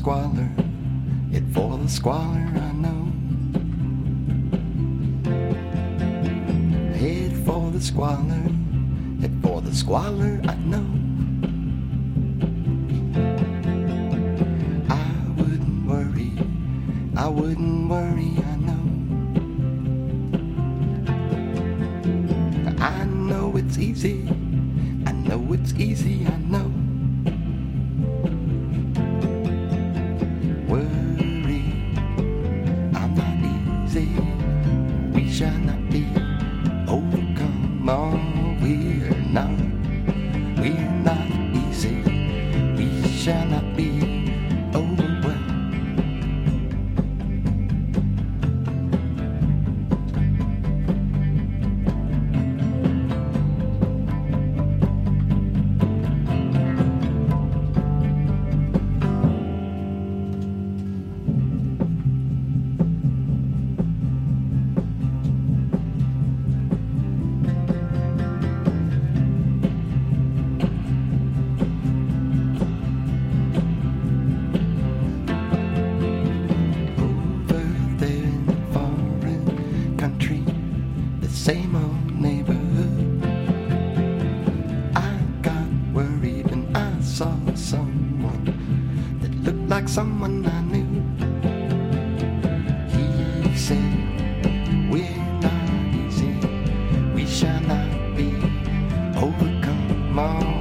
squalor, it for the squalor I know. Head for the squalor, it for the squalor I know. I wouldn't worry, I wouldn't worry, I know. I know it's easy, I know it's easy, I know. Oh, we're not, we're not easy, we shall not be saw someone that looked like someone I knew. He said, We're not easy, we shall not be overcome.